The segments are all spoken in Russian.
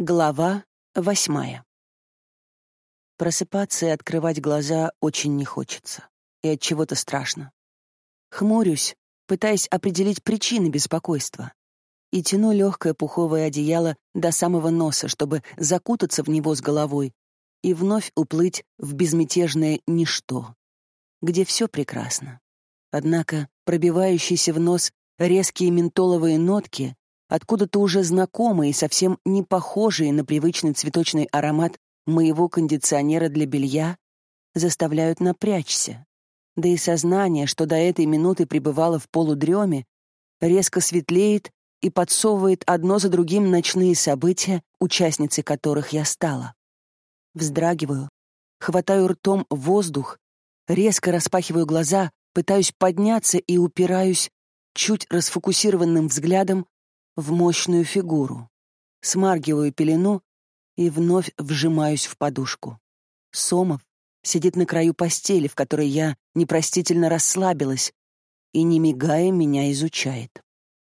Глава восьмая. Просыпаться и открывать глаза очень не хочется. И от чего-то страшно. Хмурюсь, пытаясь определить причины беспокойства. И тяну легкое пуховое одеяло до самого носа, чтобы закутаться в него с головой и вновь уплыть в безмятежное ничто, где все прекрасно. Однако пробивающиеся в нос резкие ментоловые нотки откуда-то уже знакомые совсем не похожие на привычный цветочный аромат моего кондиционера для белья, заставляют напрячься. Да и сознание, что до этой минуты пребывало в полудреме, резко светлеет и подсовывает одно за другим ночные события, участницей которых я стала. Вздрагиваю, хватаю ртом воздух, резко распахиваю глаза, пытаюсь подняться и упираюсь чуть расфокусированным взглядом в мощную фигуру. Смаргиваю пелену и вновь вжимаюсь в подушку. Сомов сидит на краю постели, в которой я непростительно расслабилась, и, не мигая, меня изучает.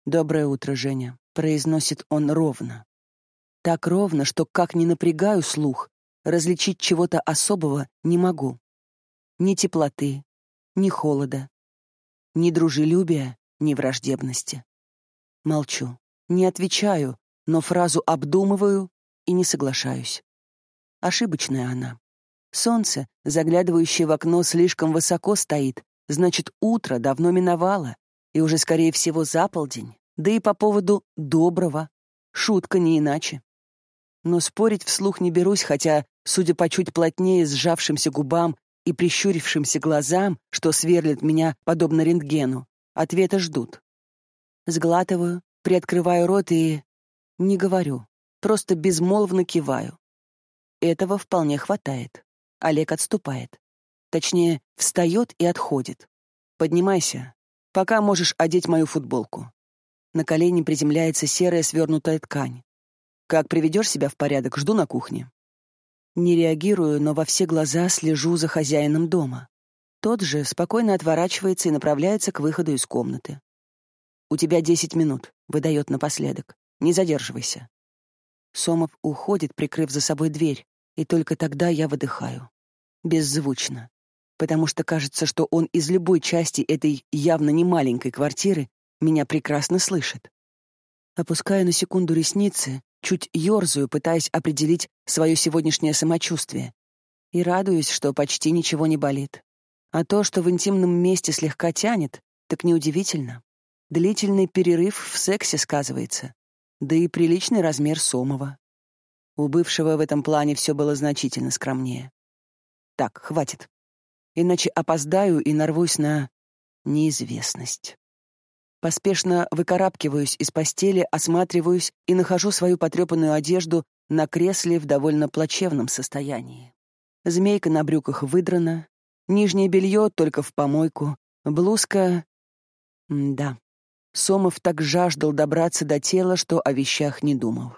«Доброе утро, Женя», — произносит он ровно. Так ровно, что, как ни напрягаю слух, различить чего-то особого не могу. Ни теплоты, ни холода, ни дружелюбия, ни враждебности. Молчу. Не отвечаю, но фразу обдумываю и не соглашаюсь. Ошибочная она. Солнце, заглядывающее в окно, слишком высоко стоит, значит, утро давно миновало, и уже, скорее всего, за полдень, да и по поводу доброго. Шутка не иначе. Но спорить вслух не берусь, хотя, судя по чуть плотнее сжавшимся губам и прищурившимся глазам, что сверлит меня, подобно рентгену, ответа ждут. Сглатываю, приоткрываю рот и... Не говорю, просто безмолвно киваю. Этого вполне хватает. Олег отступает. Точнее, встает и отходит. «Поднимайся. Пока можешь одеть мою футболку». На колени приземляется серая свернутая ткань. «Как приведешь себя в порядок, жду на кухне». Не реагирую, но во все глаза слежу за хозяином дома. Тот же спокойно отворачивается и направляется к выходу из комнаты. «У тебя десять минут», — выдает напоследок. «Не задерживайся». Сомов уходит, прикрыв за собой дверь, и только тогда я выдыхаю. Беззвучно. Потому что кажется, что он из любой части этой явно не маленькой квартиры меня прекрасно слышит. Опускаю на секунду ресницы, чуть ёрзаю, пытаясь определить свое сегодняшнее самочувствие. И радуюсь, что почти ничего не болит. А то, что в интимном месте слегка тянет, так неудивительно. Длительный перерыв в сексе сказывается. Да и приличный размер Сомова. У бывшего в этом плане все было значительно скромнее. Так, хватит. Иначе опоздаю и нарвусь на неизвестность. Поспешно выкарабкиваюсь из постели, осматриваюсь и нахожу свою потрепанную одежду на кресле в довольно плачевном состоянии. Змейка на брюках выдрана, нижнее белье только в помойку, блузка... М да, Сомов так жаждал добраться до тела, что о вещах не думал.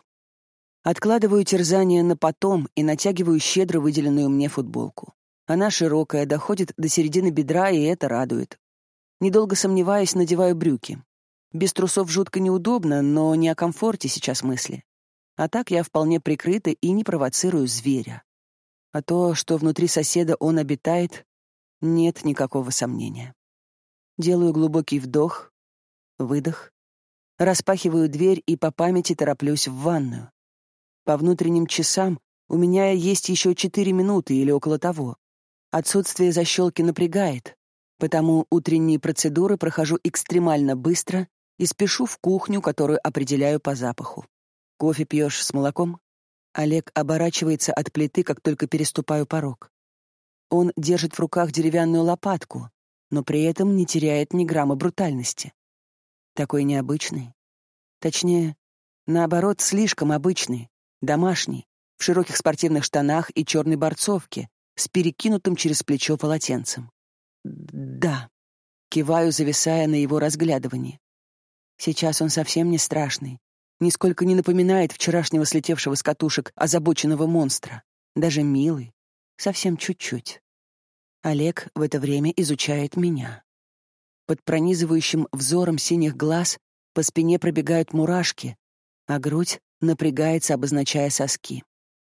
Откладываю терзание на потом и натягиваю щедро выделенную мне футболку. Она широкая, доходит до середины бедра, и это радует. Недолго сомневаясь, надеваю брюки. Без трусов жутко неудобно, но не о комфорте сейчас мысли. А так я вполне прикрыта и не провоцирую зверя. А то, что внутри соседа он обитает, нет никакого сомнения. Делаю глубокий вдох, Выдох. Распахиваю дверь и по памяти тороплюсь в ванную. По внутренним часам у меня есть еще четыре минуты или около того. Отсутствие защелки напрягает, потому утренние процедуры прохожу экстремально быстро и спешу в кухню, которую определяю по запаху. «Кофе пьешь с молоком?» Олег оборачивается от плиты, как только переступаю порог. Он держит в руках деревянную лопатку, но при этом не теряет ни грамма брутальности такой необычный. Точнее, наоборот, слишком обычный, домашний, в широких спортивных штанах и черной борцовке, с перекинутым через плечо полотенцем. Да, киваю, зависая на его разглядывании. Сейчас он совсем не страшный, нисколько не напоминает вчерашнего слетевшего с катушек озабоченного монстра, даже милый, совсем чуть-чуть. Олег в это время изучает меня. Под пронизывающим взором синих глаз по спине пробегают мурашки, а грудь напрягается, обозначая соски.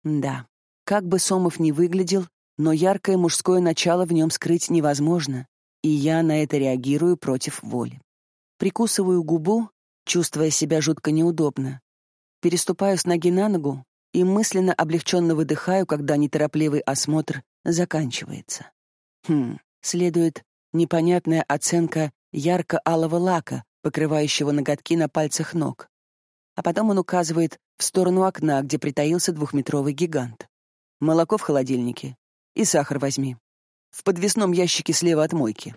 Да, как бы Сомов ни выглядел, но яркое мужское начало в нем скрыть невозможно, и я на это реагирую против воли. Прикусываю губу, чувствуя себя жутко неудобно. Переступаю с ноги на ногу и мысленно облегченно выдыхаю, когда неторопливый осмотр заканчивается. Хм, следует непонятная оценка ярко-алого лака, покрывающего ноготки на пальцах ног. А потом он указывает в сторону окна, где притаился двухметровый гигант. Молоко в холодильнике. И сахар возьми. В подвесном ящике слева от мойки.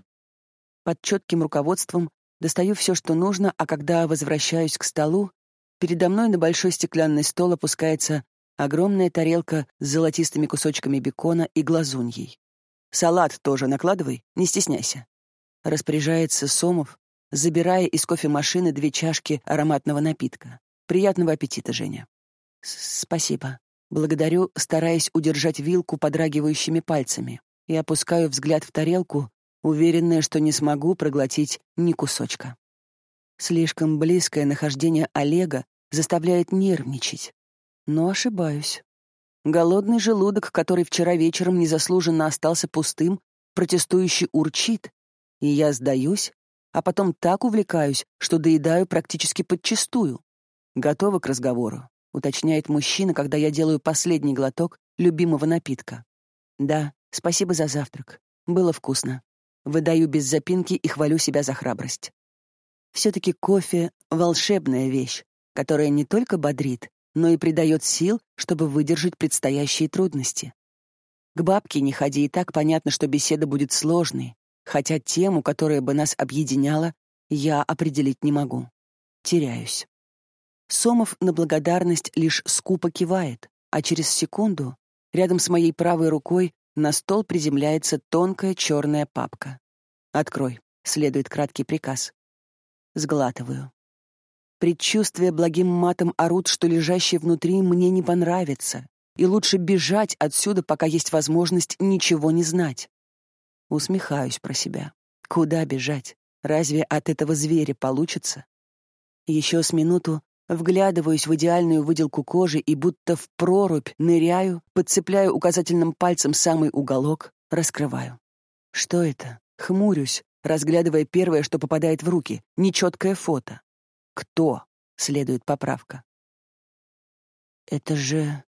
Под четким руководством достаю все, что нужно, а когда возвращаюсь к столу, передо мной на большой стеклянный стол опускается огромная тарелка с золотистыми кусочками бекона и глазуньей. «Салат тоже накладывай, не стесняйся». Распоряжается Сомов, забирая из кофемашины две чашки ароматного напитка. «Приятного аппетита, Женя». «Спасибо». Благодарю, стараясь удержать вилку подрагивающими пальцами, и опускаю взгляд в тарелку, уверенная, что не смогу проглотить ни кусочка. Слишком близкое нахождение Олега заставляет нервничать. Но ошибаюсь. Голодный желудок, который вчера вечером незаслуженно остался пустым, протестующий урчит, и я сдаюсь, а потом так увлекаюсь, что доедаю практически подчистую. Готова к разговору уточняет мужчина, когда я делаю последний глоток любимого напитка. Да, спасибо за завтрак. Было вкусно. Выдаю без запинки и хвалю себя за храбрость. Все-таки кофе — волшебная вещь, которая не только бодрит, но и придает сил, чтобы выдержать предстоящие трудности. К бабке не ходи, и так понятно, что беседа будет сложной, хотя тему, которая бы нас объединяла, я определить не могу. Теряюсь. Сомов на благодарность лишь скупо кивает, а через секунду рядом с моей правой рукой на стол приземляется тонкая черная папка. «Открой», — следует краткий приказ. Сглатываю. Предчувствие благим матом орут, что лежащее внутри мне не понравится, и лучше бежать отсюда, пока есть возможность ничего не знать. Усмехаюсь про себя. Куда бежать? Разве от этого зверя получится? Еще с минуту Вглядываюсь в идеальную выделку кожи и будто в прорубь ныряю, подцепляю указательным пальцем самый уголок, раскрываю. Что это? Хмурюсь, разглядывая первое, что попадает в руки, нечеткое фото. Кто? Следует поправка. Это же...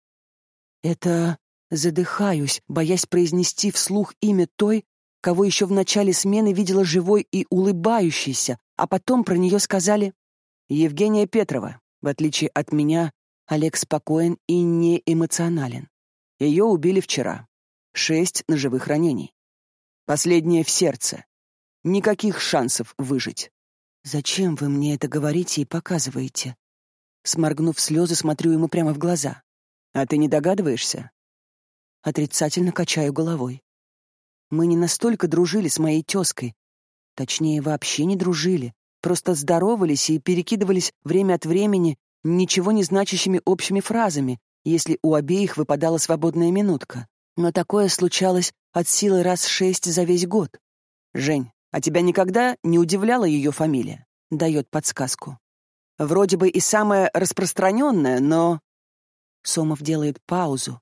Это... Задыхаюсь, боясь произнести вслух имя той, кого еще в начале смены видела живой и улыбающейся, а потом про нее сказали «Евгения Петрова, в отличие от меня, Олег спокоен и не эмоционален. Ее убили вчера. Шесть ножевых ранений. Последнее в сердце. Никаких шансов выжить. «Зачем вы мне это говорите и показываете?» Сморгнув слезы, смотрю ему прямо в глаза. «А ты не догадываешься?» Отрицательно качаю головой. Мы не настолько дружили с моей тезкой. Точнее, вообще не дружили просто здоровались и перекидывались время от времени ничего не значащими общими фразами, если у обеих выпадала свободная минутка. Но такое случалось от силы раз шесть за весь год. «Жень, а тебя никогда не удивляла ее фамилия?» — дает подсказку. «Вроде бы и самая распространенная, но...» Сомов делает паузу,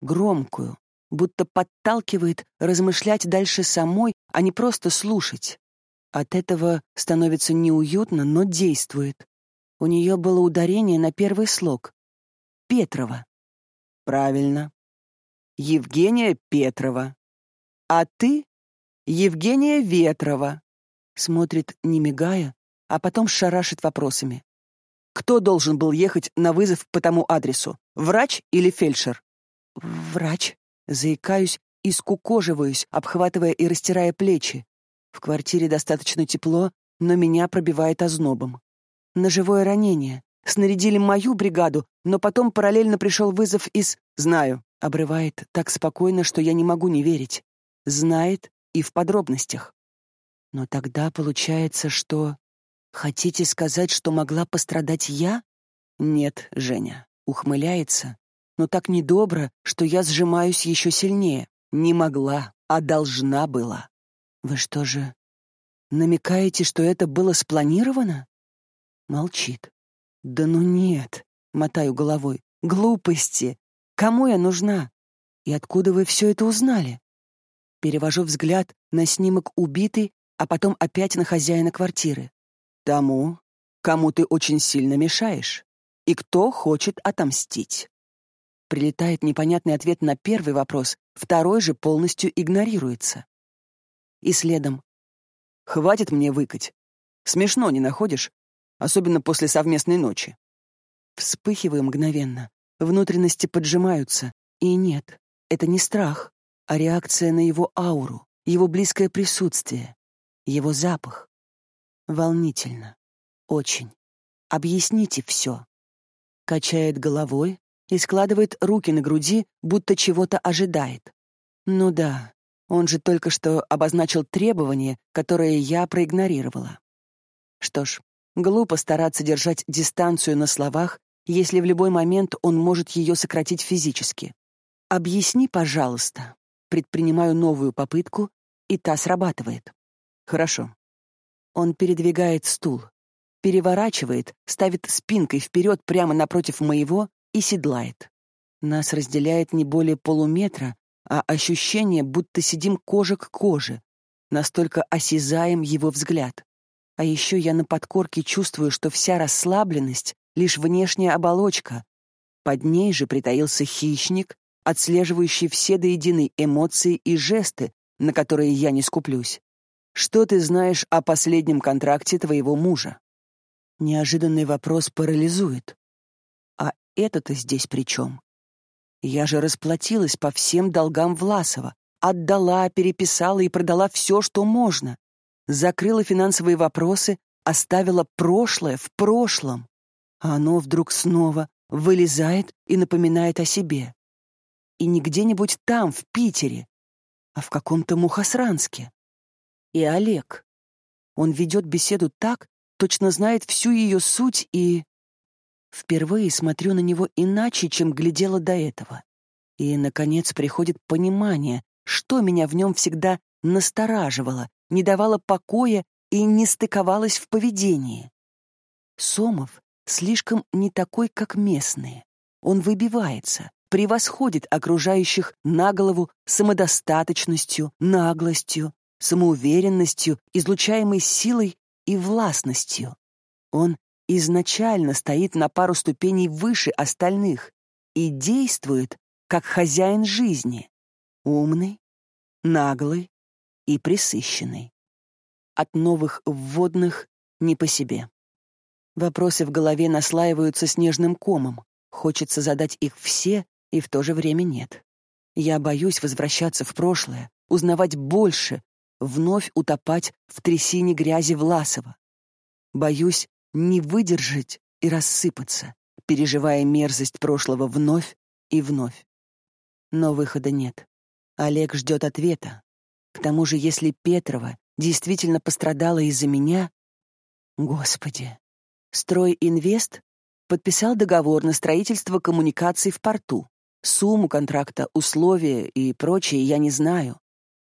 громкую, будто подталкивает размышлять дальше самой, а не просто слушать. От этого становится неуютно, но действует. У нее было ударение на первый слог. Петрова. Правильно. Евгения Петрова. А ты — Евгения Ветрова. Смотрит, не мигая, а потом шарашит вопросами. Кто должен был ехать на вызов по тому адресу? Врач или фельдшер? Врач. Заикаюсь и скукоживаюсь, обхватывая и растирая плечи. В квартире достаточно тепло, но меня пробивает ознобом. Ножевое ранение. Снарядили мою бригаду, но потом параллельно пришел вызов из «Знаю», обрывает так спокойно, что я не могу не верить. Знает и в подробностях. Но тогда получается, что... Хотите сказать, что могла пострадать я? Нет, Женя. Ухмыляется, но так недобро, что я сжимаюсь еще сильнее. Не могла, а должна была. Вы что же, намекаете, что это было спланировано? Молчит. Да ну нет. Мотаю головой. «Глупости! Кому я нужна? И откуда вы все это узнали?» Перевожу взгляд на снимок убитой, а потом опять на хозяина квартиры. «Тому, кому ты очень сильно мешаешь, и кто хочет отомстить». Прилетает непонятный ответ на первый вопрос, второй же полностью игнорируется. И следом. «Хватит мне выкать. Смешно, не находишь? Особенно после совместной ночи». Вспыхиваю мгновенно. Внутренности поджимаются. И нет, это не страх, а реакция на его ауру, его близкое присутствие, его запах. Волнительно. Очень. Объясните все. Качает головой и складывает руки на груди, будто чего-то ожидает. Ну да, он же только что обозначил требование, которое я проигнорировала. Что ж, глупо стараться держать дистанцию на словах, если в любой момент он может ее сократить физически. «Объясни, пожалуйста». Предпринимаю новую попытку, и та срабатывает. «Хорошо». Он передвигает стул, переворачивает, ставит спинкой вперед прямо напротив моего и седлает. Нас разделяет не более полуметра, а ощущение, будто сидим кожа к коже. Настолько осязаем его взгляд. А еще я на подкорке чувствую, что вся расслабленность — лишь внешняя оболочка. Под ней же притаился хищник, отслеживающий все до единой эмоции и жесты, на которые я не скуплюсь. Что ты знаешь о последнем контракте твоего мужа? Неожиданный вопрос парализует. А это-то здесь при чем? Я же расплатилась по всем долгам Власова, отдала, переписала и продала все, что можно. Закрыла финансовые вопросы, оставила прошлое в прошлом. А оно вдруг снова вылезает и напоминает о себе. И не где-нибудь там, в Питере, а в каком-то Мухосранске. И Олег. Он ведет беседу так, точно знает всю ее суть и... Впервые смотрю на него иначе, чем глядела до этого. И, наконец, приходит понимание, что меня в нем всегда настораживало, не давало покоя и не стыковалось в поведении. Сомов слишком не такой, как местные. Он выбивается, превосходит окружающих на голову самодостаточностью, наглостью, самоуверенностью, излучаемой силой и властностью. Он изначально стоит на пару ступеней выше остальных и действует как хозяин жизни, умный, наглый и присыщенный. От новых вводных не по себе. Вопросы в голове наслаиваются снежным комом. Хочется задать их все и в то же время нет. Я боюсь возвращаться в прошлое, узнавать больше, вновь утопать в трясине грязи Власова. Боюсь не выдержать и рассыпаться, переживая мерзость прошлого вновь и вновь. Но выхода нет. Олег ждет ответа. К тому же, если Петрова действительно пострадала из-за меня... Господи! Стройинвест подписал договор на строительство коммуникаций в порту. Сумму контракта, условия и прочее я не знаю.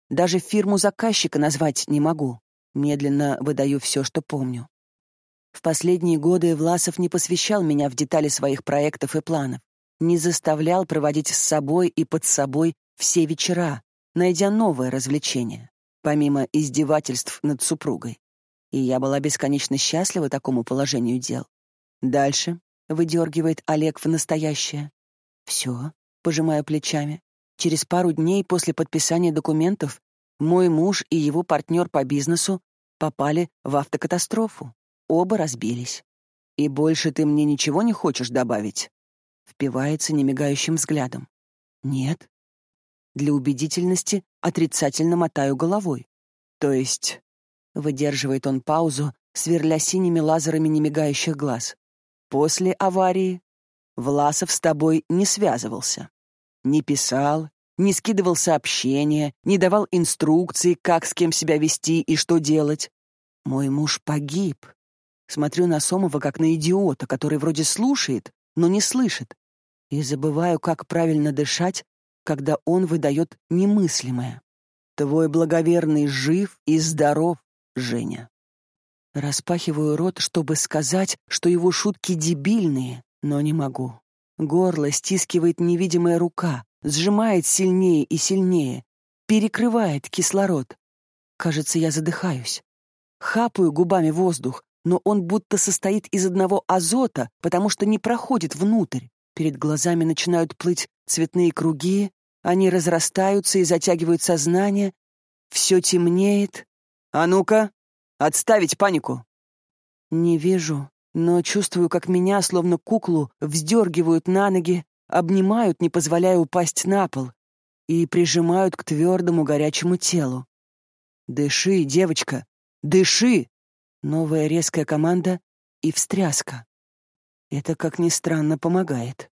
Даже фирму заказчика назвать не могу. Медленно выдаю все, что помню. В последние годы Власов не посвящал меня в детали своих проектов и планов, не заставлял проводить с собой и под собой все вечера, найдя новое развлечение, помимо издевательств над супругой. И я была бесконечно счастлива такому положению дел. Дальше выдергивает Олег в настоящее. Все, пожимаю плечами. Через пару дней после подписания документов мой муж и его партнер по бизнесу попали в автокатастрофу. Оба разбились. «И больше ты мне ничего не хочешь добавить?» Впивается немигающим взглядом. «Нет». Для убедительности отрицательно мотаю головой. «То есть...» — выдерживает он паузу, сверля синими лазерами немигающих глаз. «После аварии Власов с тобой не связывался. Не писал, не скидывал сообщения, не давал инструкции, как с кем себя вести и что делать. Мой муж погиб. Смотрю на Сомова как на идиота, который вроде слушает, но не слышит. И забываю, как правильно дышать, когда он выдает немыслимое. Твой благоверный жив и здоров, Женя. Распахиваю рот, чтобы сказать, что его шутки дебильные, Но не могу. Горло стискивает невидимая рука, сжимает сильнее и сильнее, перекрывает кислород. Кажется, я задыхаюсь. Хапаю губами воздух, но он будто состоит из одного азота, потому что не проходит внутрь. Перед глазами начинают плыть цветные круги, они разрастаются и затягивают сознание. Все темнеет. «А ну-ка, отставить панику!» Не вижу, но чувствую, как меня, словно куклу, вздергивают на ноги, обнимают, не позволяя упасть на пол, и прижимают к твердому горячему телу. «Дыши, девочка, дыши!» Новая резкая команда и встряска. Это, как ни странно, помогает.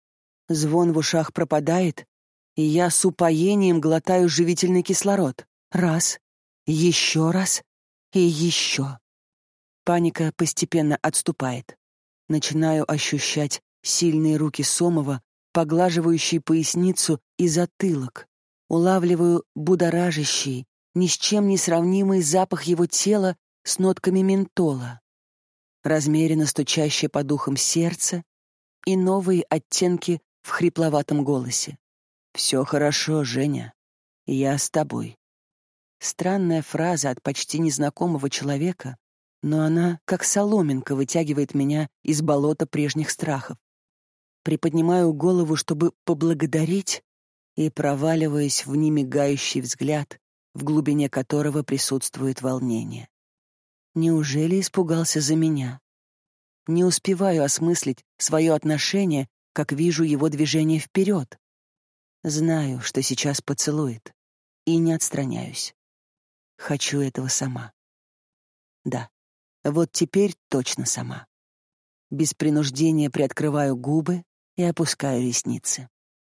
Звон в ушах пропадает, и я с упоением глотаю живительный кислород. Раз, еще раз и еще. Паника постепенно отступает. Начинаю ощущать сильные руки Сомова, поглаживающие поясницу и затылок. Улавливаю будоражащий, ни с чем не сравнимый запах его тела с нотками ментола. Размеренно стучащее по духам сердце и новые оттенки в хрипловатом голосе. «Все хорошо, Женя. Я с тобой». Странная фраза от почти незнакомого человека, но она, как соломинка, вытягивает меня из болота прежних страхов. Приподнимаю голову, чтобы поблагодарить, и проваливаясь в немигающий взгляд, в глубине которого присутствует волнение. Неужели испугался за меня? Не успеваю осмыслить свое отношение, как вижу его движение вперед. Знаю, что сейчас поцелует, и не отстраняюсь. Хочу этого сама. Да, вот теперь точно сама. Без принуждения приоткрываю губы и опускаю ресницы.